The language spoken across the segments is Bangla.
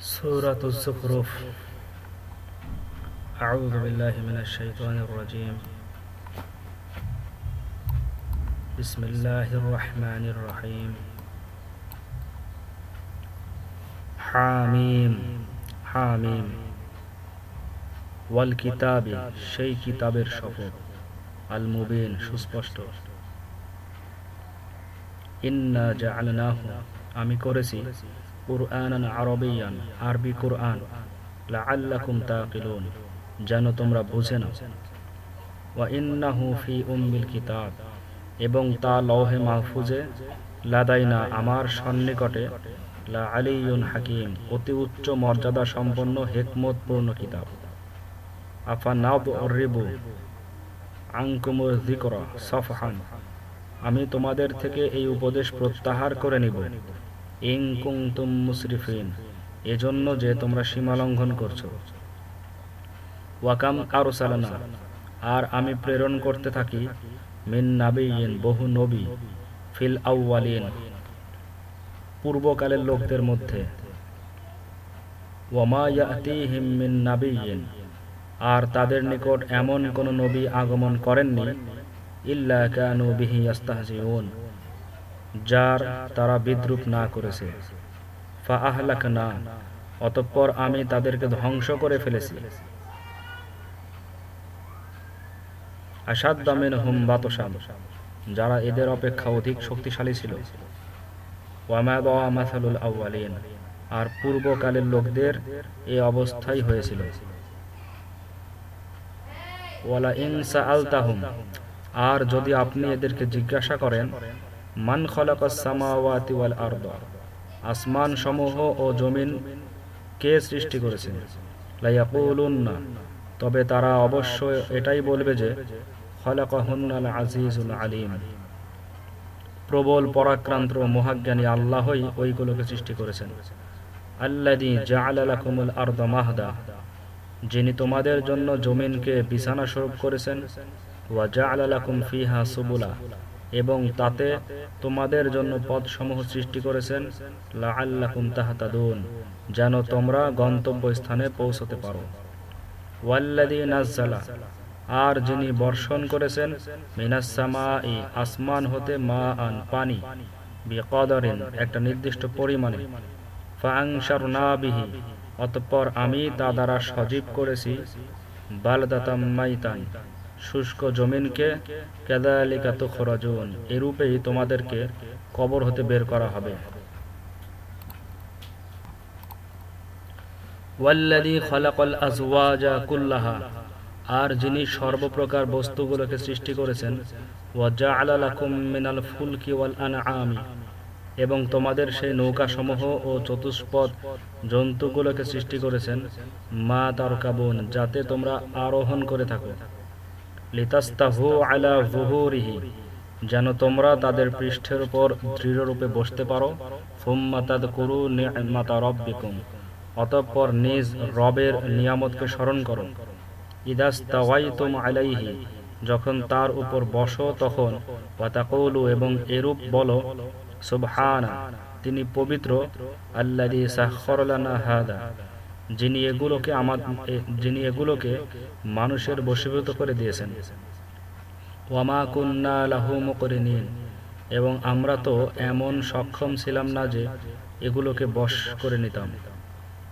سورة الزخرف أعوذ بالله من الشيطان الرجيم بسم الله الرحمن الرحيم حاميم حاميم ওয়াল কিতাবে সেই কিতাবের শপথ আল মুবিন সুস্পষ্ট ইন্না জাআলনাহু আমি করেছি কুরআনান আরবিয়ান, আরবি কুরআন। লাআল্লাকুম তাকিলুন, যেন তোমরা বুঝে নাও। ওয়া ইন্নাহু ফি উম্মিল কিতাব, এবং তা লৌহে মাহফুজে, লাদাইনা আমার সন্নিকটে, লা আলিয়ুন হাকিম, অতি উচ্চ মর্যাদা সম্পন্ন হেকমতপূর্ণ কিতাব। আফা নাব রিবু আংকুমুর সফহান, আমি তোমাদের থেকে এই উপদেশ প্রত্যাহার করে নিব। ইং মুসরিফিন এজন্য যে তোমরা সীমা লঙ্ঘন করছ। ওয়াকাম আর আমি প্রেরণ করতে থাকি মিন বহু নবী ফিল পূর্বকালের লোকদের মধ্যে। ওয়ামা ইয়াতিহিম মিন নাবিয়িন, আর তাদের নিকট এমন কোন নবী আগমন করেননি, ইল্লা কানু বিহি ইয়াস্তাহজিউন। যার তারা বিদ্রুপ না করেছে। ফা আহলাক না অতঃপর আমি তাদেরকে ধ্বংস করে ফেলেছি। আসাদ দামেন হুম বাতসাদ যারা এদের অপেক্ষা অধিক শক্তিশালী ছিল। ওয়ামাদ আর পূর্বকালের লোকদের এই অবস্থাই হয়েছিল। ওয়ালা ইনসা আলতাহুম আর যদি আপনি এদেরকে জিজ্ঞাসা করেন মান খলাকাস সামাওয়াতি ওয়াল আরদ। আসমান সমূহ ও জমিন কে সৃষ্টি করেছেন? লাইয়াকুলুন না তবে তারা অবশ্য এটাই বলবে যে, খলাকাহুন্নাল আজিজুল আলিম। প্রবল পরাক্রান্ত মহাজ্ঞানী আল্লাহই ওইগুলোকে সৃষ্টি করেছেন। আল্লাদি জাআলা লাকুমুল আরদ মাহদা। যিনি তোমাদের জন্য জমিনকে বিছানা স্বরূপ করেছেন। ওয়া জাআলা লাকুম ফিহা সুবুলা। এবং তাতে তোমাদের জন্য পদসমূহ সৃষ্টি করেছেন, লাআল্লাকুম তাহতাদুন, যেন তোমরা গন্তব্য স্থানে পৌঁছতে পারো। নাজ্জালা, আর যিনি বর্ষণ করেছেন মিনাসসামাই আসমান হতে মা আন পানি, বিকদরিন, একটা নির্দিষ্ট পরিমাণে। ফাংসারনা বিহি, অতঃপর আমি তা দ্বারা সজীব করেছি, বালদাতাম মাইতান শুষ্ক জমিনকে কেদালিকা তো খরজুন। এরূপেই তোমাদেরকে কবর হতে বের করা হবে। ওয়াল্লাযী খালাকাল আজওয়াজা কুল্লাহা। আর যিনি সর্বপ্রকার বস্তুগুলোকে সৃষ্টি করেছেন ওয়া জাআলা লাকুম মিনাল ফুলকি ওয়াল আনআমি। এবং তোমাদের সেই নৌকাসমূহ ও চতুষ্পদ জন্তুগুলোকে সৃষ্টি করেছেন, মা তারকাবুন, যাতে তোমরা আরোহণ করে থাকো। যেন তোমরা তাদের পৃষ্ঠের উপর দৃঢ়রূপে বসতে পারো। অতঃপর নিজ রবের নিয়ামতকে স্মরণ করো। আলাইহি, যখন তার উপর বসো তখন এবং এরূপ বলো, সুবহানা, তিনি পবিত্র সাখখারালানা হাদা। যিনি এগুলোকে আমার যিনি এগুলোকে মানুষের বশীভূত করে দিয়েছেন। ওয়ামা কুন্না লাহু মুকরিনিন। এবং আমরা তো এমন সক্ষম ছিলাম না যে এগুলোকে বশ করে নিতাম।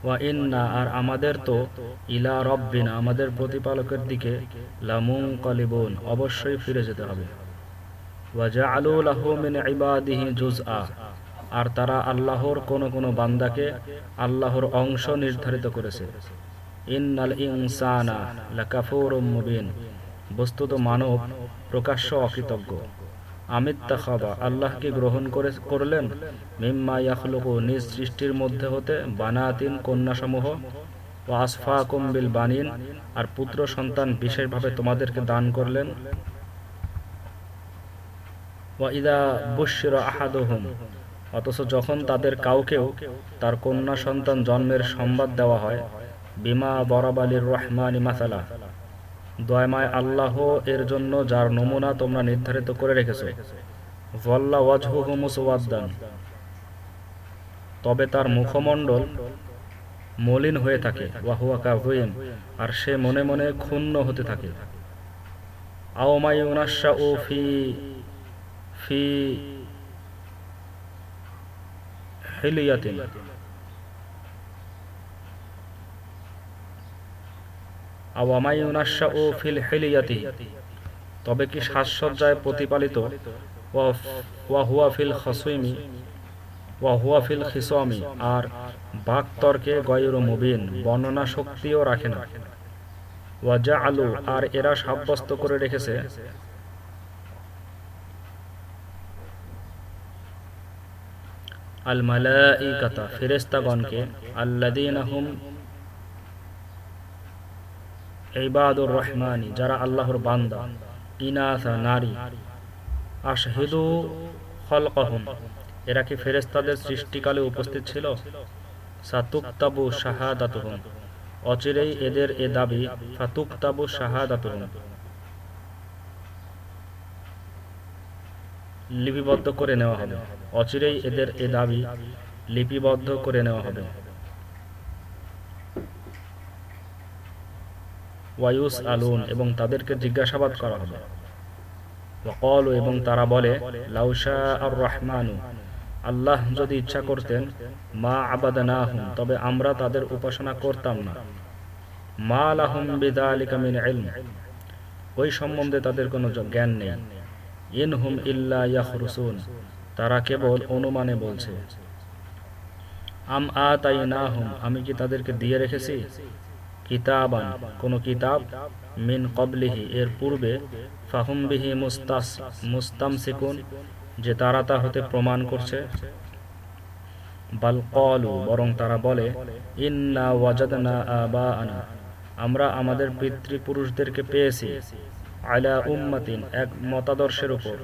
ওয়া ইন্না, আর আমাদের তো ইলা রব্বিনা, আমাদের প্রতিপালকের দিকে লামুন কলিবুন অবশ্যই ফিরে যেতে হবে। ওয়া জাআলু লাহু মিন ইবাদিহি জুজআ আর তারা আল্লাহর কোন কোন বান্দাকে আল্লাহর অংশ নির্ধারিত করেছে। ইনসানা বস্তুত মানব প্রকাশ্য অকৃতজ্ঞ। আমিত্তা খাবা আল্লাহকে গ্রহণ করে করলেন? মিম্মা ইয়াখলুকু, নিজ সৃষ্টির মধ্যে হতে বানাতিন কন্যাসমূহ। ও আসফা কুম্বিল বানিন, আর পুত্র সন্তান বিশেষভাবে তোমাদেরকে দান করলেন। ওয়া ইদা বুশির আহাদুহুম অথচ যখন তাদের কাউকেও তার কন্যা সন্তান জন্মের সংবাদ দেওয়া হয়, বিমা বরাবালির রহমানি মাসালা। দয়মায় আল্লাহ এর জন্য যার নমুনা তোমরা নির্ধারিত করে রেখেছ। তবে তার মুখমণ্ডল মলিন হয়ে থাকে আর সে মনে মনে ক্ষুণ্ণ হতে থাকে। আওমাই উনাশা ও ফি ফি হিলিয়াতিন। আওয়ামাইনাশা ও ফিল হিলিয়াতি। তবে কি সাজসজ্জায় প্রতিপালিত? ওয়াহুয়া ফিল খসুইমি ওয়াহুয়া ফিল খিসামি আর বাকতর্কে গয়র মুবিন, বর্ণনা শক্তিও রাখে না। ওয়াজা আলু আর এরা সাব্যস্ত করে রেখেছে আল মালাইকাতা ফেরেস্তাগণকে আল্লাদিনাহুম ইবাদুর রহমানি, যারা আল্লাহর বান্দা ইনাথা নারী, আশহিদু খলকহম, এরা কি ফেরেস্তাদের সৃষ্টিকালে উপস্থিত ছিল? সাতুকতাবু শাহাদাতুহুম, অচিরেই এদের এ দাবি, ফাতুকতাবু শাহাদাতুহুম। লিপিবদ্ধ করে নেওয়া হবে। অচিরেই এদের এ দাবি লিপিবদ্ধ করে নেওয়া হবে। ওয়ায়ুস আলুন, এবং তাদেরকে জিজ্ঞাসাবাদ করা হবে। ওয়াকল, এবং তারা বলে লাউসা আর রহমানু আল্লাহ যদি ইচ্ছা করতেন, মা আবাদানাহুম, তবে আমরা তাদের উপাসনা করতাম না। মা লাহুম বিদালিকা মিন ইলম। ওই সম্বন্ধে তাদের কোনো জ্ঞান নেই। ইনহুম ইল্লা ইয়াখরুসুন। তারা কেবল অনুমানে বলছে। আম আতাইনাহুম, আমি কি তাদেরকে দিয়ে রেখেছি? কিতাবান, কোন কিতাব মিন কবলিহি এর পূর্বে ফাহুম বিহি মুস্তাস, মুস্তামসিকুন, যে তারা তা হতে প্রমাণ করছে। বাল কলু বরং তারা বলে, ইন্না ওয়াজাদনা আবা আনা আমরা আমাদের পিতৃপুরুষদেরকে পেয়েছি। আলা উম্মাতিন এক মতাদর্শের উপর।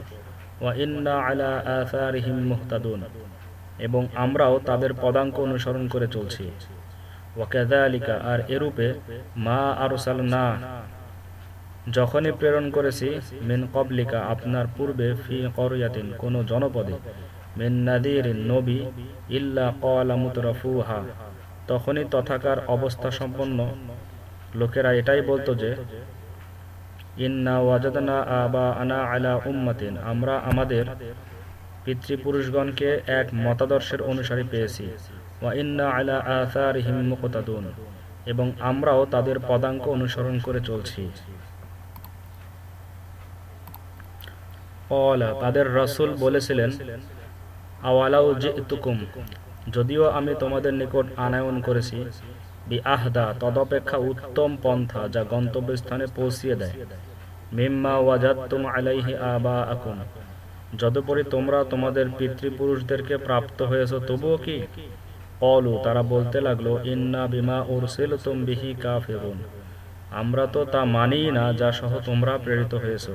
ওয়া ইন্না আলা এবং আমরাও তাদের পদাঙ্ক অনুসরণ করে চলছি। ওয়াকাদালিকা আর এরূপে মা আরসাল না যখনই প্রেরণ করেছি, মিন কবলিকা আপনার পূর্বে ফি করয়াতিন কোন জনপদে, মিন নাদির নবী, ইল্লা কলা মুতরফুহা, তখনই তথাকার অবস্থা সম্পন্ন লোকেরা এটাই বলতো যে আমরা আমাদের পিতৃপুরুষগণকে এক মতাদর্শের অনুসারী পেয়েছি। এবং আমরাও তাদের পদাঙ্ক অনুসরণ করে চলছি। অলা তাদের রসুল বলেছিলেন, আওয়ালাউ যদিও আমি তোমাদের নিকট আনায়ন করেছি আহদা তদপেক্ষা উত্তম পন্থা যা গন্তব্যস্থানে পৌঁছিয়ে দেয়। মিম্মা ওয়াজাত্তুম আলাইহি আবা আকুম যদুপরি তোমরা তোমাদের পিতৃপুরুষদেরকে প্রাপ্ত হয়েছ, তবুও কি? অলু তারা বলতে লাগল, ইন্না বিমা উরসিল তুম বিহি কাফিরুন। আমরা তো তা মানি না, যা সহ তোমরা প্রেরিত হয়েছ।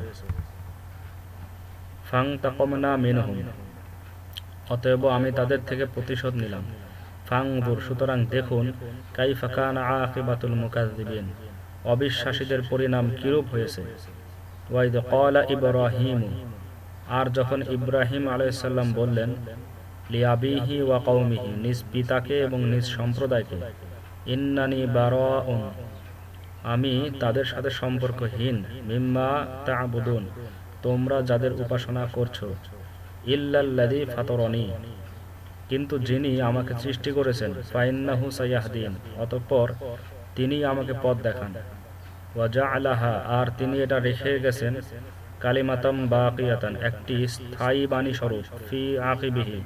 ফাং তাকমনা মিনহুম। অতএব আমি তাদের থেকে প্রতিশোধ নিলাম। ফাংবুর সুতরাং দেখুন কাই ফাকান আকিবাতুল মুকাজ্জিবিন অবিশ্বাসীদের পরিণাম কিরূপ হয়েছে? ওয়াইদ কলা ইব্রাহিম। আর যখন ইব্রাহিম আলাইসাল্লাম বললেন লিয়াবিহি ওয়া কৌমিহি নিজ পিতাকে এবং নিজ সম্প্রদায়কে, ইন্নানি বারাউন, আমি তাদের সাথে সম্পর্কহীন, মিম্মা তা'বুদুন, তোমরা যাদের উপাসনা করছ, ইল্লাল্লাযী ফাতরনি। কিন্তু যিনি আমাকে সৃষ্টি করেছেন, ফাইন্নাহু সাইয়াহদিন অতঃপর তিনি আমাকে পথ দেখান। ওয়াজা আলাহা আর তিনি এটা রেখে গেছেন, কালিমাতাম বাকিয়াতান, একটি স্থায়ী বাণী স্বরূপ, ফি আকিবিহি,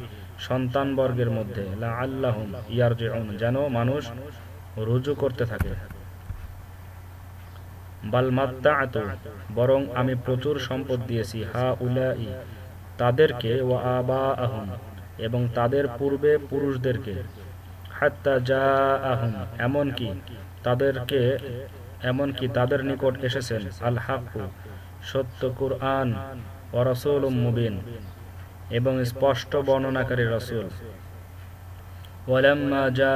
সন্তান বর্গের মধ্যে লা আল্লাহুম ইয়ারজিউন, যেন মানুষ রুজু করতে থাকে। বালমাত্তাআতু বরং আমি প্রচুর সম্পদ দিয়েছি হা উলাই তাদেরকে ও আবা আহম এবং তাদের পূর্বে পুরুষদেরকে, হাত্তা যা আহম এমনকি তাদেরকে, এমনকি তাদের নিকট এসেছেন আল হাকু সত্য কুরআন ও রসুল মুবিন এবং স্পষ্ট বর্ণনাকারী রসুল। যা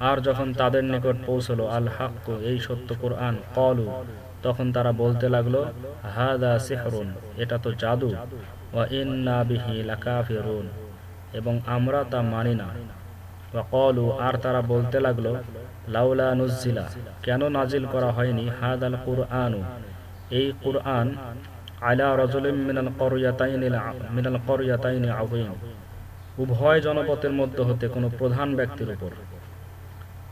আর যখন তাদের নিকট পৌঁছলো আল হাক্কু এই সত্য কোরআন কলু তখন তারা বলতে লাগল, হাদা সেহরুন, এটা তো জাদু। লাকাফিরুন। এবং আমরা তা মানি না। কলু আর তারা বলতে লাগল, লাউলা নুজিলা কেন নাজিল করা হয়নি হাদ আল কুরআনু? এই কুরআন আলা রজলিম মিনাল করয়াতাইনি মিনাল করয়াতাইনি আযীম। উভয় জনপথের মধ্যে হতে কোনো প্রধান ব্যক্তির উপর।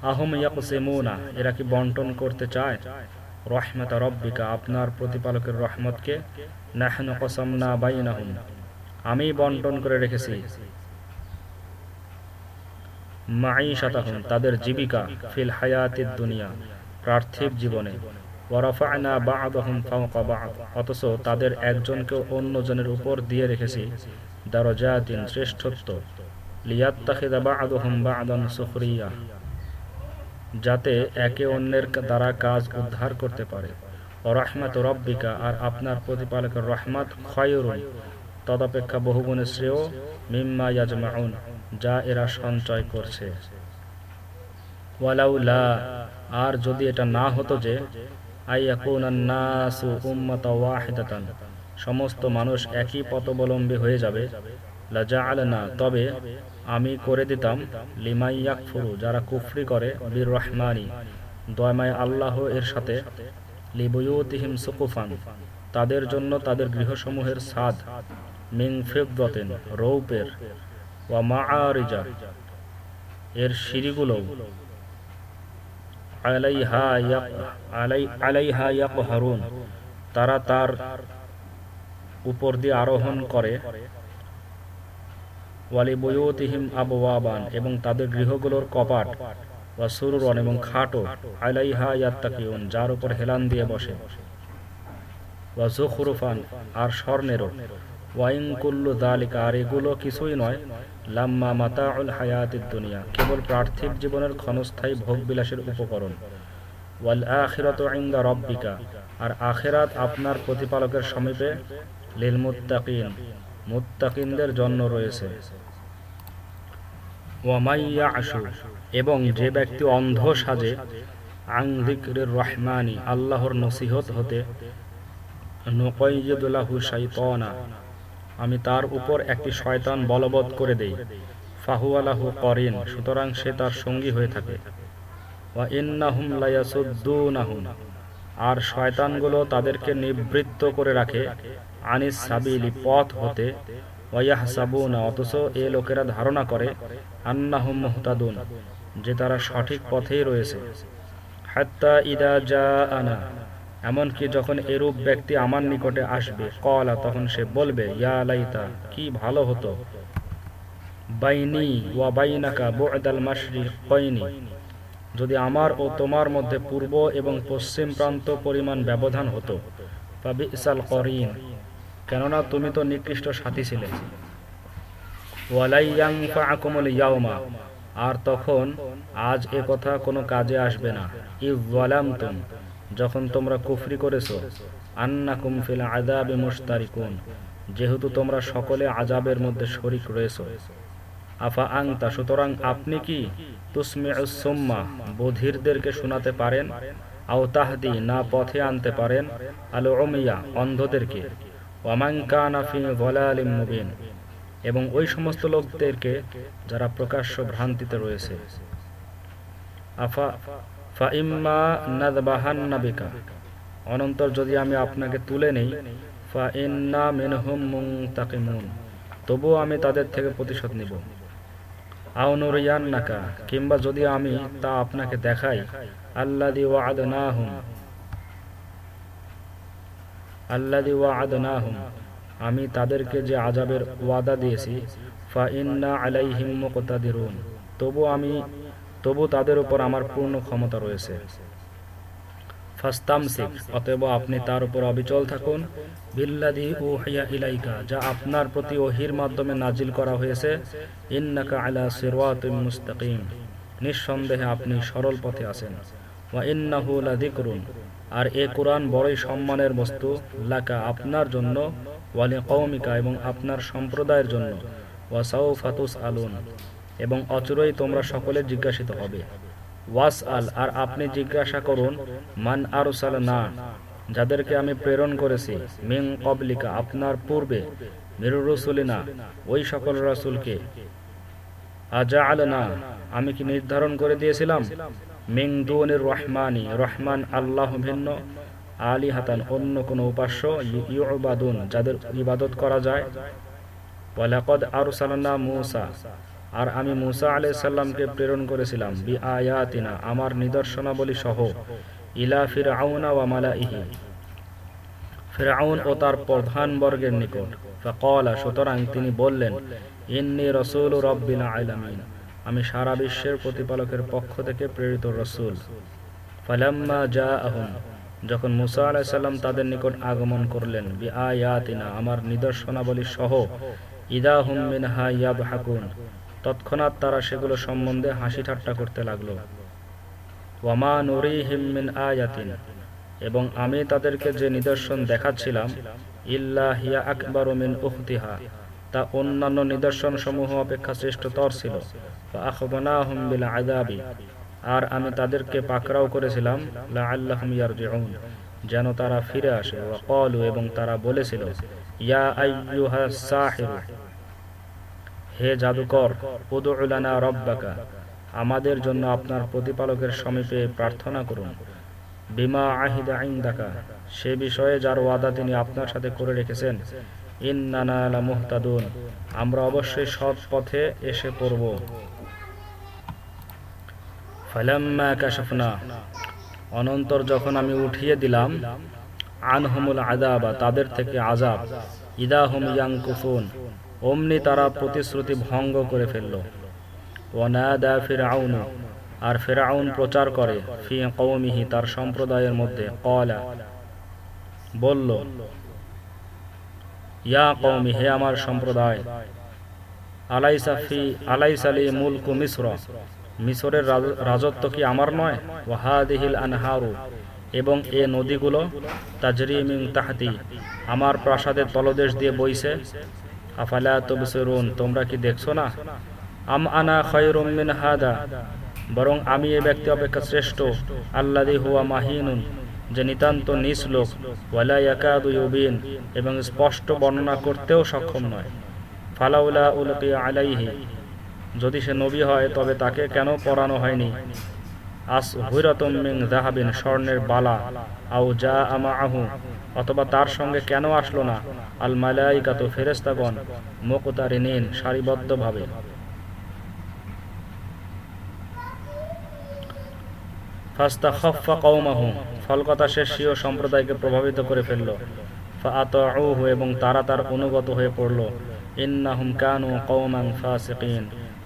আহম ইয়াকসিমুনা, এরা কি বন্টন করতে চায়? রহমত রব্বিকা, আপনার প্রতিপালকের রহমতকে নাহনু কসামনা বাইনাহুম। আমি বন্টন করে রেখেছি। মাই মাঈশাতাহুম, তাদের জীবিকা ফিল হায়াতিদ দুনিয়া, পার্থিব জীবনে। ওয়ারাফা'না বা'দাহুম ফাওকা বা'দ, অথচ তাদের একজনকে অন্যজনের উপর দিয়ে রেখেছি। দারাজাতিন শ্রেষ্ঠত্ব। লিয়াত্তাখিদা বা'দুহুম বা'দান সুখরিয়া। যাতে একে অন্যের দ্বারা কাজ উদ্ধার করতে পারে। রহমাত রব্বিকা, আর আপনার প্রতিপালকের রহমাত খয়রুন। তদপেক্ষা বহুগুণে শ্রেয় মিম্মা ইয়াজমাউন, যা এরা সঞ্চয় করছে। ওয়ালাউলা, আর যদি এটা না হতো যে সমস্ত মানুষ একই পথবলম্বী হয়ে যাবে। তবে আমি করে দিতাম লিমাইয়াকফুরু যারা কুফরি করে, বীর রহমানি। দয়মায় আল্লাহ এর সাথে, লিবুয়ুতিহিম সুকুফান, তাদের জন্য তাদের গৃহসমূহের সাদ মিং রৌপের, ওয়া মাআরিজা, এর সিঁড়িগুলো আলাইহা ইয়াক ইয়াকহারুন, তারা তার উপর দিয়ে আরোহণ করে। ওয়ালি আবওয়াবান, এবং তাদের গৃহগুলোর কপাট বা সুরুরন, এবং খাটো, আলাইহা যার উপর হেলান দিয়ে বসে। ওয়া জুখরুফান, আর স্বর্ণেরও ওয়াইং কুল্লু দালিকা আর এগুলো কিছুই নয়। লাম্মা মাতা মাতাউল হায়াতিদ দুনিয়া, কেবল পার্থিব জীবনের ক্ষণস্থায়ী ভোগবিলাসের উপকরণ। ওয়াল আখিরাতু ইনদা রব্বিকা, আর আখেরাত আপনার প্রতিপালকের সমীপে লিল মুত্তাকিন। মুত্তাকিনদের জন্য রয়েছে। ওয়ামাইয়া আশু এবং যে ব্যক্তি অন্ধ সাজে আংদিকরের রহমানি, আল্লাহর নসিহত হতে নকইয়দুল্লাহু শাইতানা, আমি তার উপর একটি শয়তান বলবৎ করে দেই ফাহুয়ালাহু করিন, সুতরাং সে তার সঙ্গী হয়ে থাকে। ওয়া ইন্নাহুম লায়াসুদ্দুনাহুম আর শয়তানগুলো তাদেরকে নিবৃত্ত করে রাখে। আনিস সাবিলি পথ হতে ওয়াহসাবুনা অথচ এ লোকেরা ধারণা করে আন্নাহুম মুহতাদুন, যে তারা সঠিক পথেই রয়েছে। হাত্তা ইদা যা আনা এমনকি যখন এরূপ ব্যক্তি আমার নিকটে আসবে কলা তখন সে বলবে, ইয়া লাইতা, কি ভালো হতো। বাইনি ওয়া বাইনাকা বু'দাল মাশরিকাইনি। যদি আমার ও তোমার মধ্যে পূর্ব এবং পশ্চিম প্রান্ত পরিমাণ ব্যবধান হতো বা বিসাল করিন। কেননা তুমি তো নিকৃষ্ট সাথী ছিলে। ইয়াউমা। আর তখন আজ এ কথা কোনো কাজে আসবে না। ইজ যালামতুম যখন তোমরা কুফরি করেছ, আন্নাকুম ফিল আযাবে মুশতারিকুন। যেহেতু তোমরা সকলে আজাবের মধ্যে শরিক রয়েছ। আফা আংতা সুতরাং আপনি কি তুসমিউসুম্মা বধিরদেরকে শোনাতে পারেন? আও তাহদি, না পথে আনতে পারেন? আলো অমিয়া অন্ধদেরকে। ফি ভলালিম মুবিন। এবং ওই সমস্ত লোকদেরকে যারা প্রকাশ্য ভ্রান্তিতে রয়েছে। আফা ফাইম্মা নাদবাহান্না বিকা। অনন্তর যদি আমি আপনাকে তুলে নেই, ফা ইন্না মিনহুম মুনতাকিমুন। তবুও আমি তাদের থেকে প্রতিশোধ নিব। আউনুরিয়ান্নাকা, কিংবা যদি আমি তা আপনাকে দেখাই আল্লাদি ওয়াদনাহুম আল্লাদি হুম আমি তাদেরকে যে আজাবের ওয়াদা দিয়েছি ফা ইন্না তবু আমি, তবু তাদের উপর আমার পূর্ণ ক্ষমতা রয়েছে। ফাস্তামসিক, অতএব আপনি তার উপর অবিচল থাকুন। বিল্লাদি উহিয়া ইলাইকা, যা আপনার প্রতি ওহির মাধ্যমে নাজিল করা হয়েছে। ইন্নাকা আলা সিরাতুম মুস্তাকিম, নিঃসন্দেহে আপনি সরল পথে আছেন। ওয়া ইন্নাহু লাযিকরুন, আর এ কোরআন বড়ই সম্মানের বস্তু। লাকা, আপনার জন্য ওয়ালি কওমিকা এবং আপনার সম্প্রদায়ের জন্য। ওয়া সাউফাতুস আলুন এবং অচুরই তোমরা সকলে জিজ্ঞাসিত হবে। ওয়াস আল, আর আপনি জিজ্ঞাসা করুন, মান আরসাল না যাদেরকে আমি প্রেরণ করেছি মিং কবলিকা আপনার পূর্বে মিরুরসুলিনা ওই সকল রসুলকে। আজা আলনা আমি কি নির্ধারণ করে দিয়েছিলাম? মিং দুনের রহমানি রহমান আল্লাহ ভিন্ন। আলী হাতান অন্য কোনো উপাস্য ইউবাদুন যাদের ইবাদত করা যায়। ওয়ালাকদ আরসালনা মুসা আর আমি মুসা আলাইহিস সালামকে প্রেরণ করেছিলাম বি আয়াতিনা আমার নিদর্শনাবলী সহ, ইলা ফিরআউনা ওয়া মালাইহি। ফিরআউন ও তার প্রধান বর্গের নিকট। ফাকালা, সুতরাং তিনি বললেন, ইন্নী রাসূল রাব্বিল আলামিন। আমি সারা বিশ্বের প্রতিপালকের পক্ষ থেকে প্রেরিত রসুল। ফালাম্মা জাআহুম, যখন মুসা আলাইহিস সালাম তাদের নিকট আগমন করলেন বি আয়াতিনা আমার নিদর্শনাবলী সহ ইদাহুম মিনহা ইয়াবহাকুন। তৎক্ষণাৎ তারা সেগুলো সম্বন্ধে হাসি ঠাট্টা করতে লাগল। ওয়ামা নুরিহিম মিন আয়াতিন, এবং আমি তাদেরকে যে নিদর্শন দেখাচ্ছিলাম, ইল্লা হিয়া আকবর মিন উখতিহা, তা অন্যান্য নিদর্শন সমূহ অপেক্ষা শ্রেষ্ঠতর ছিল। বিল আযাবি, আর আমি তাদেরকে পাকড়াও করেছিলাম, লাআল্লাহুম ইয়ারজিউন, যেন তারা ফিরে আসে। ওয়া এবং তারা বলেছিল, ইয়া আইয়ুহাস সাহিরু হে জাদুকর, উদউ লানা রব্বাকা, আমাদের জন্য আপনার প্রতিপালকের সমীপে প্রার্থনা করুন। বিমা আহিদা আইন্দাকা সে বিষয়ে যার ওয়াদা তিনি আপনার সাথে করে রেখেছেন। ইন্নানা মুহতাদুন আমরা অবশ্যই সৎ পথে এসে পড়ব। ফালাম্মা কাশাফনা, অনন্তর যখন আমি উঠিয়ে দিলাম, আনহুমুল আদাবা তাদের থেকে আজাব ইদাহুম ইয়াংকুফুন অমনি তারা প্রতিশ্রুতি ভঙ্গ করে ফেলল। ওয়ানাদা ফিরআউন আর ফেরাউন প্রচার করে, ফি কৌমিহি তার সম্প্রদায়ের মধ্যে। কলা বলল, ইয়া কৌমি হে আমার সম্প্রদায়, আলাইসা ফি আলাইসালি মুলকু মিশ্র মিশরের রাজত্ব কি আমার নয়? ওয়াহাদিহিল আনহারু, এবং এ নদীগুলো তাজরিমিং তাহাতি, আমার প্রাসাদের তলদেশ দিয়ে বইছে। আফালা তবসিরুন, তোমরা কি দেখছ না? আম আনা খয়রুম মিন হাদা, বরং আমি এ ব্যক্তি অপেক্ষা শ্রেষ্ঠ, আল্লাদি হুয়া মাহিনুন, যে নিতান্ত নিসলোক ওয়ালা ইয়াকাদু ইউবিন, এবং স্পষ্ট বর্ণনা করতেও সক্ষম নয়। ফালাউলা উলকি আলাইহি, যদি সে নবী হয়, তবে তাকে কেন পড়ানো হয়নি? আস হুইরতম জাহাবিন স্বর্ণের বালা আউ যা আমা আহু অথবা তার সঙ্গে কেন আসলো না? আল মালাইকাত ফেরেস্তাগণ মোকতারিনীন সারিবদ্ধভাবে। ফাস্তা খফা ফলকতা সম্প্রদায়কে প্রভাবিত করে ফেলল। এবং তারা তার অনুগত হয়ে পড়ল। ইন্নাহুম কানু ফাসিকিন,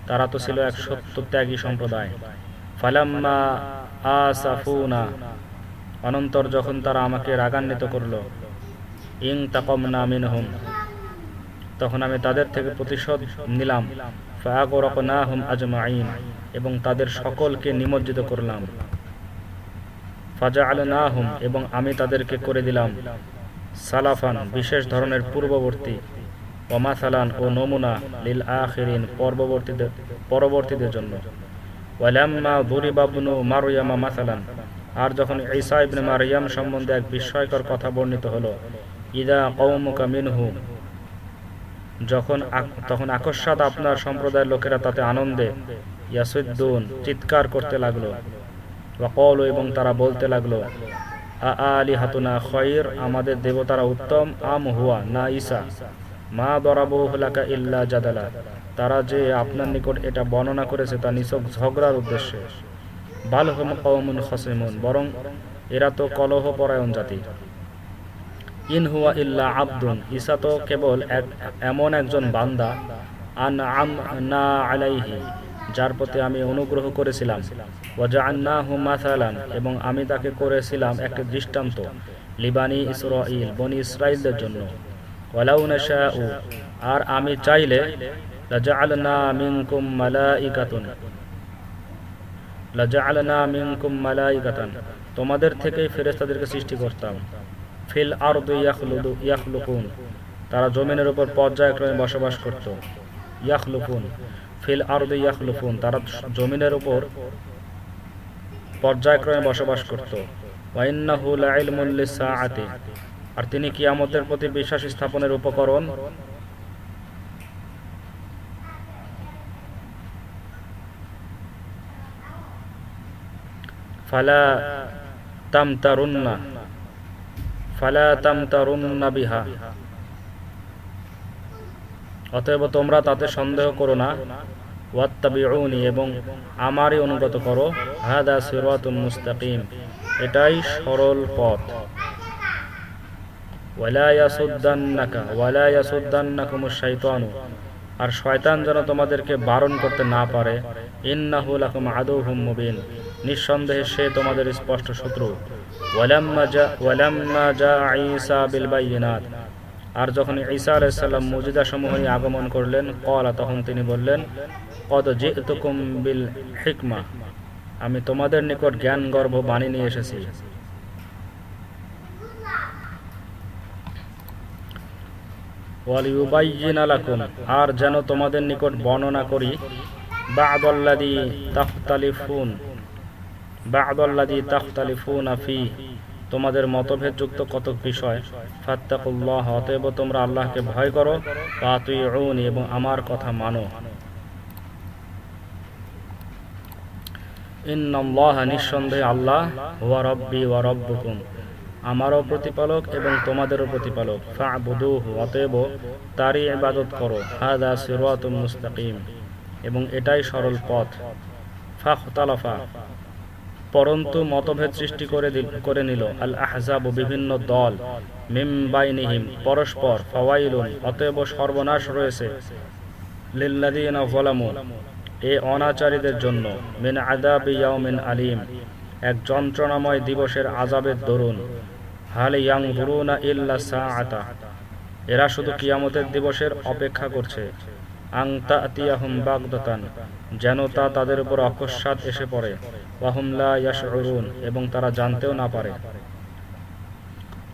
তারা তো ছিল এক সত্য ত্যাগী সম্প্রদায়। ফালাম্মা আসাফুনা অনন্তর যখন তারা আমাকে রাগান্বিত করল, ইং তাকমনা মিনহুম। তখন আমি তাদের থেকে প্রতিশোধ নিলাম। ফাগরকনাহুম আজমাইন এবং তাদের সকলকে নিমজ্জিত করলাম। ফাজা আলনাহুম এবং আমি তাদেরকে করে দিলাম। সালাফান, বিশেষ ধরনের পূর্ববর্তী। ওমাসালান ও নমুনা লিল আখিরিন পরবর্তীদের পরবর্তীদের জন্য। ওয়ালাম্মা বুরিবাবনু মারুয়ামা মাসালান। আর যখন ঈসা ইবনে মারিয়াম সম্বন্ধে এক বিস্ময়কর কথা বর্ণিত হলো, ইদা কৌমুকা মিনহু যখন তখন আকস্মাত আপনার সম্প্রদায়ের লোকেরা তাতে আনন্দে ইয়াসুদ্দুন চিৎকার করতে লাগল ওয়াকল এবং তারা বলতে লাগল আলি হাতুনা খয়র আমাদের দেবতারা উত্তম, আম হুয়া, না ঈসা। মা বরাবু হলাকা ইল্লা জাদালা। তারা যে আপনার নিকট এটা বর্ণনা করেছে তা নিছক ঝগড়ার উদ্দেশ্যে। বাল হম কৌমুন খসিমুন, বরং এরা তো কলহ পরায়ণ জাতি। ইন হুয়া ইল্লা আব্দুন, ঈসা তো কেবল এক, এমন একজন বান্দা আন আম না আলাইহি, যার প্রতি আমি অনুগ্রহ করেছিলাম। এবং আমি তাকে করেছিলাম একটি দৃষ্টান্ত, লিবানি ইসরাইল বনি ইসরাইলদের জন্য। আর আমি চাইলে তোমাদের থেকেই ফেরেস্তাদেরকে সৃষ্টি করতাম। ফিল আর ইয়াখলুকুন, তারা জমিনের উপর পর্যায়ক্রমে বসবাস করত। ইয়াখলুকুন, ফিল আরদ ইয়াখলুফুন তারা জমিনের উপর পর্যায়ক্রমে বসবাস করত। ওয়াইন্নাহু লাইলমুল লিসাআতি আর তিনি কিয়ামতের প্রতি বিশ্বাস স্থাপনের উপকরণ ফালা তামতারুন্না ফালা তামতারুন্না বিহা অতএব তোমরা তাতে সন্দেহ করো না। ওয়াত্তাবিউনি এবং আমারই অনুগত করো। হাদা সিরাতুম মুস্তাকিম। এটাই সরল পথ। ওয়ালা ইয়াসুদ্দান্নাকা, ওয়ালা ইয়াসুদ্দান্নাকুমুশ শাইতানু। আর শয়তান যেন তোমাদেরকে বারণ করতে না পারে। ইন্নাহু লাকুম আদুহুম মুবিন। নিঃসন্দেহে সে তোমাদের স্পষ্ট শত্রু আর যখন ঈসা আলাইহিস সালাম মুজিজা সমূহ আগমন করলেন কলা তখন তিনি বললেন, কদ জিতুকুম বিল হিকমা। আমি তোমাদের নিকট জ্ঞান গর্ভ বাণী নিয়ে এসেছি। আর যেন তোমাদের নিকট বর্ণনা করি, বা'দাল্লাযী তাখতালিফুন বা'দাল্লাযী তাখতালিফুনা ফি তোমাদের মতভেদযুক্ত কতক বিষয়? ফাত্তাকুল্লাহ, অতএব তোমরা আল্লাহকে ভয় করো ওয়াতুইউনি এবং আমার কথা মানো। ইন্নাল্লাহ, নিঃসন্দেহে আল্লাহ হুয়া রব্বি ওয়া রব্বুকুম। আমারও প্রতিপালক এবং তোমাদেরও প্রতিপালক। ফা'বুদুহু, অতএব তারই ইবাদত করো। হাদা সিরাতুম মুস্তাকিম। এবং এটাই সরল পথ। ফাখতালাফা পরন্তু মতভেদ সৃষ্টি করে করে নিল। আল আহজাব বিভিন্ন দল, মিম বাইনিহিম, পরস্পর ফাওয়াইলুন, অতএব সর্বনাশ রয়েছে। লিল্লাযীনা যালামু, এ অনাচারীদের জন্য, মিন আযাবি ইয়াউমিন আলিম, এক যন্ত্রণাময় দিবসের আজাবের দরুন। হাল ইয়াং ইয়ানজুরুনা ইল্লা সাআতা, এরা শুধু কিয়ামতের দিবসের অপেক্ষা করছে। আং তাতিয়াহুম বাগদাতান, যেন তা তাদের উপর অকস্মাৎ এসে পড়ে। এবং তারা জানতেও না পারে।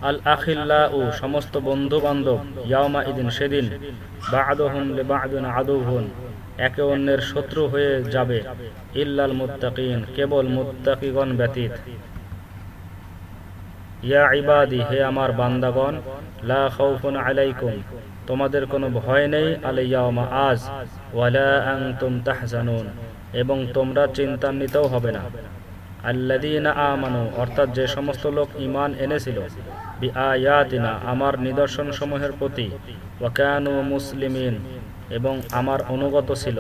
আল আখিল্লা ও সমস্ত বন্ধু বান্ধব ইদিন সেদিন একে অন্যের শত্রু হয়ে যাবে, ইল্লাল মুত্তাকিন, কেবল মুত্তাকিগণ ব্যতীত। ইয়া ইবাদি, হে আমার বান্দাগণ, লা খাউফুন আলাইকুম, তোমাদের কোনো ভয় নেই আলাইয়াউমা আজ ওয়ালা আনতুম তাহজানুন। এবং তোমরা চিন্তান্বিতও হবে না। আল্লাদিনা আমানু, অর্থাৎ যে সমস্ত লোক ইমান এনেছিল বি আয়াতিনা আমার নিদর্শন সমূহের প্রতি ওয়া কানু মুসলিমিন, এবং আমার অনুগত ছিল।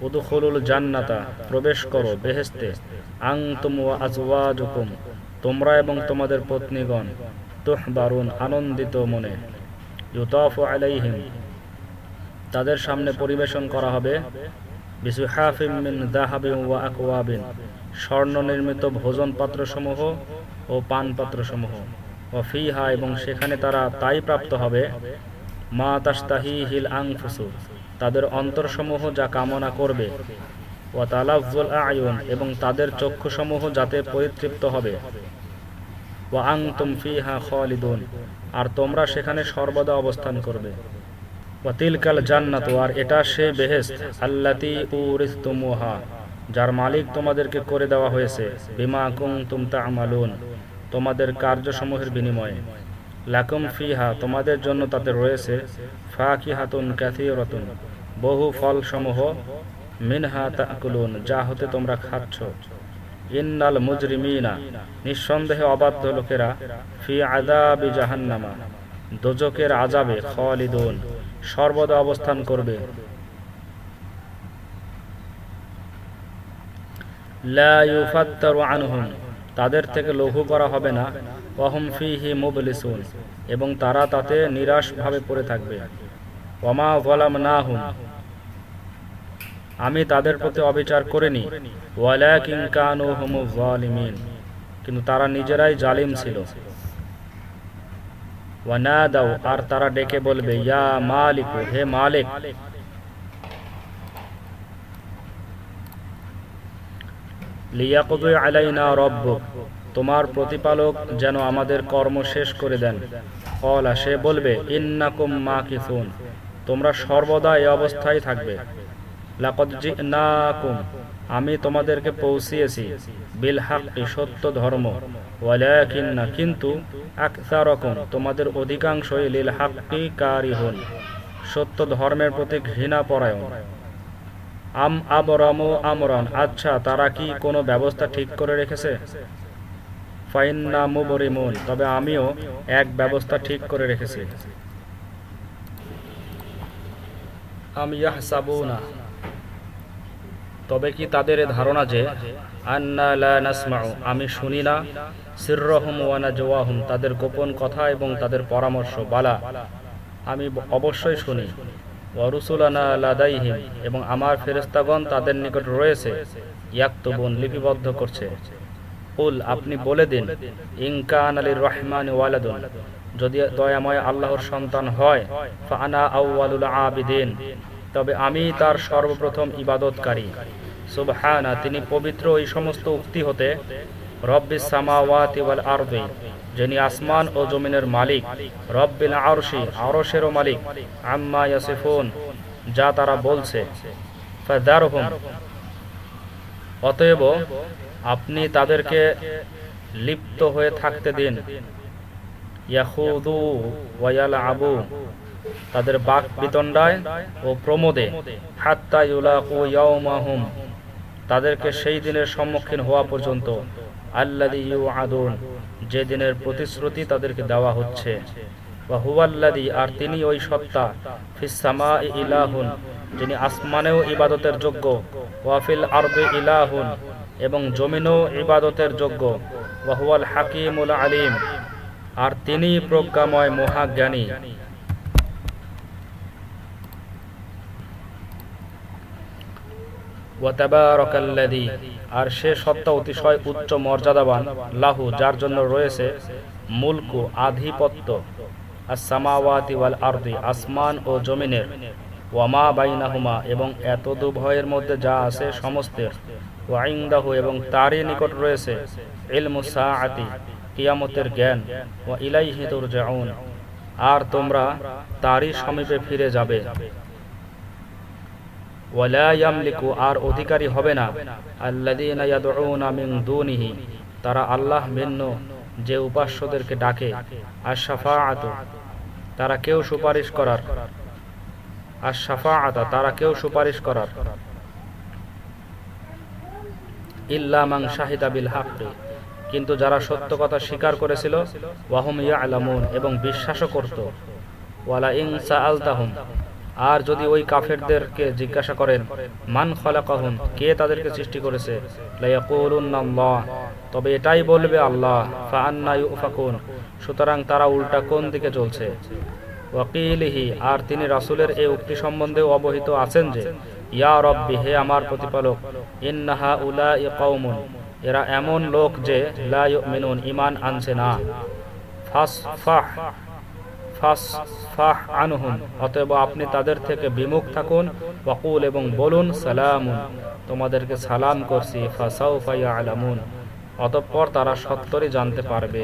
উদখুলুল জান্নাতা, প্রবেশ করো বেহেশতে। আনতুম ওয়া আজওয়াজুকুম, তোমরা এবং তোমাদের পত্নীগণ, তুহবারুন, আনন্দিত মনে। ইউতাফু আলাইহিম, তাদের সামনে পরিবেশন করা হবে। ওয়া স্বর্ণ নির্মিত ভোজন পাত্রসমূহ ও পান পাত্রসমূহ। ও ফিহা, এবং সেখানে তারা তাই প্রাপ্ত হবে, মা তাস্তাহি হিল আংফুসু তাদের অন্তরসমূহ যা কামনা করবে। ও তালাফুল আয়ুন, এবং তাদের চক্ষুসমূহ যাতে পরিতৃপ্ত হবে। ও আং তুম ফিহা খালিদুন, আর তোমরা সেখানে সর্বদা অবস্থান করবে। ও তিলকাল জান্নাত, আর এটা সে বেহেস্ত আল্লাতি উরিস্তুমুহা, যার মালিক তোমাদেরকে করে দেওয়া হয়েছে, বিমা কুম তুম তামালুন, তোমাদের কার্যসমূহের বিনিময়ে। লাকুম ফিহা, তোমাদের জন্য তাতে রয়েছে, ফাকিহাতুন কাথিরতুন বহু ফল সমূহ মিনহা তাকুলুন, যা হতে তোমরা খাচ্ছ। ইন্নাল মুজরিমিনা, নিঃসন্দেহে অবাধ্য লোকেরা, ফি আদাবি জাহান্নামা দোজকের আজাবে খালিদুন। সর্বদা অবস্থান করবে। তাদের থেকে লঘু করা হবে না। ওয়াহুম ফিহি মুবলিসুন, এবং তারা তাতে নিরাশভাবে পড়ে থাকবে। ওয়ামা যালামনাহুম, আমি তাদের প্রতি অবিচার করিনি। ওয়ালাকিন কানু হুমু যালিমিন, কিন্তু তারা নিজেরাই জালিম ছিল। আর তারা ডেকে বলবে, ইয়া মালিক, হে মালিক। আলাইনা রব্বুক, তোমার প্রতিপালক যেন আমাদের কর্ম শেষ করে দেন। কলা সে বলবে, ইন্নাকুম মাকিসুন, তোমরা সর্বদা এই অবস্থায় থাকবে। জিনাকুম, আমি তোমাদেরকে পৌঁছিয়েছি। বিল হাক্কি, সত্য ধর্ম। ওয়ালাকিন্না কিন্তু তোমাদের অধিকাংশই লিল হাক্কি কারিহুন, সত্য ধর্মের প্রতি ঘৃণা পরায়ণ। আম আবরাম আমরান আচ্ছা তারা কি কোনো ব্যবস্থা ঠিক করে রেখেছে? ফাইন্না মুবরিমুন, তবে আমিও এক ব্যবস্থা ঠিক করে রেখেছি। আমি তবে কি তাদের ধারণা যে আমি শুনি না। সিররহুম ওয়ানা নাজওয়াহুম, তাদের গোপন কথা এবং তাদের পরামর্শ, বালা। আমি অবশ্যই শুনি। ওয়া রুসুলানা লাদাইহিম, এবং আমার ফেরেশতাগণ তাদের নিকট রয়েছে। ইয়াকতুবুন, লিপিবদ্ধ করছে। কুল, আপনি বলে দিন ইনকান আলীর রহমান ওয়ালাদুন, যদি দয়াময় আল্লাহর সন্তান হয়, ফানা আউয়ালুল আবিদিন, তবে আমি তার সর্বপ্রথম ইবাদতকারী। সুবহানা, তিনি পবিত্র এই সমস্ত উক্তি হতে রব্বিস সামাওয়াতি ওয়াল আরদি, যিনি আসমান ও জমিনের মালিক, রব্বিল আরশি, আরশেরও মালিক, আম্মা ইয়াসিফুন, যা তারা বলছে। ফাদারহুম, অতএব আপনি তাদেরকে লিপ্ত হয়ে থাকতে দিন। ইয়াহুদু ওয়াল আবু তাদের বাক বিতণ্ডায় ও প্রমোদে, হাত্তা ইউলাকু ইয়াউমাহুম তাদেরকে সেই দিনের সম্মুখীন হওয়া পর্যন্ত আল্লাদি ইউ আদুন যে দিনের প্রতিশ্রুতি তাদেরকে দেওয়া হচ্ছে। বা হুয়াল্লাদি আর তিনি ওই সত্তা ফিসামা ইলাহুন, যিনি আসমানেও ইবাদতের যোগ্য ওয়াফিল আরবে ইলাহুন, এবং জমিনও ইবাদতের যোগ্য ওয়াহুয়াল হাকিমুল আলিম, আর তিনি প্রজ্ঞাময় মহাজ্ঞানী। আর সে সত্তা অতিশয় উচ্চ মর্যাদাবান, লাহু, যার জন্য রয়েছে মুলকু, আধিপত্য ওয়াল আসমান ও জমিনের ওয়ামা বাইনাহুমা, এবং এত দুভয়ের মধ্যে যা আছে সমস্তের ওয়াইন্দাহু এবং তারই নিকট রয়েছে ইলমু সাআতি, কিয়ামতের জ্ঞান, ওয়া ইলাইহি তুরজাউন, আর তোমরা তারই সমীপে ফিরে যাবে। আর অধিকারী হবে না। দুনিহি, তারা আল্লাহ ভিন্ন, যে উপাস্যদেরকে ডাকে। আর শাফাআতু তারা কেউ সুপারিশ করার। আর শাফাআতা তারা কেউ সুপারিশ করার। ইল্লা মান শাহিদা বিল হাক্কি, কিন্তু যারা সত্য কথা স্বীকার করেছিল, ওয়াহুম ইয়ালামুন, এবং বিশ্বাসও করত। ওয়ালা ইন সাআলতাহুম আর যদি ওই কাফেরদেরকে জিজ্ঞাসা করেন, মান খলাকাহুম? কে তাদেরকে সৃষ্টি করেছে? তবে এটাই বলবে আল্লাহ ইউফাকুন। সুতরাং তারা উল্টা কোন দিকে চলছে? ওয়াকিলিহি, আর তিনি রাসূলের এই উক্তি সম্বন্ধে অবহিত আছেন যে, ইয়া রব্বি, হে আমার প্রতিপালক ইন্নাহা উলাই কওমুন। এরা এমন লোক যে, লা ইউমিনুন, ঈমান আনছে না। ফাসফাহ। ফাসফাহ আনহুন অতএব আপনি তাদের থেকে বিমুখ থাকুন। বকুল এবং বলুন সালাম তোমাদেরকে সালাম করছি ফাসাউ ফাসাউফা আলামুন অতঃপর তারা সত্তরই জানতে পারবে।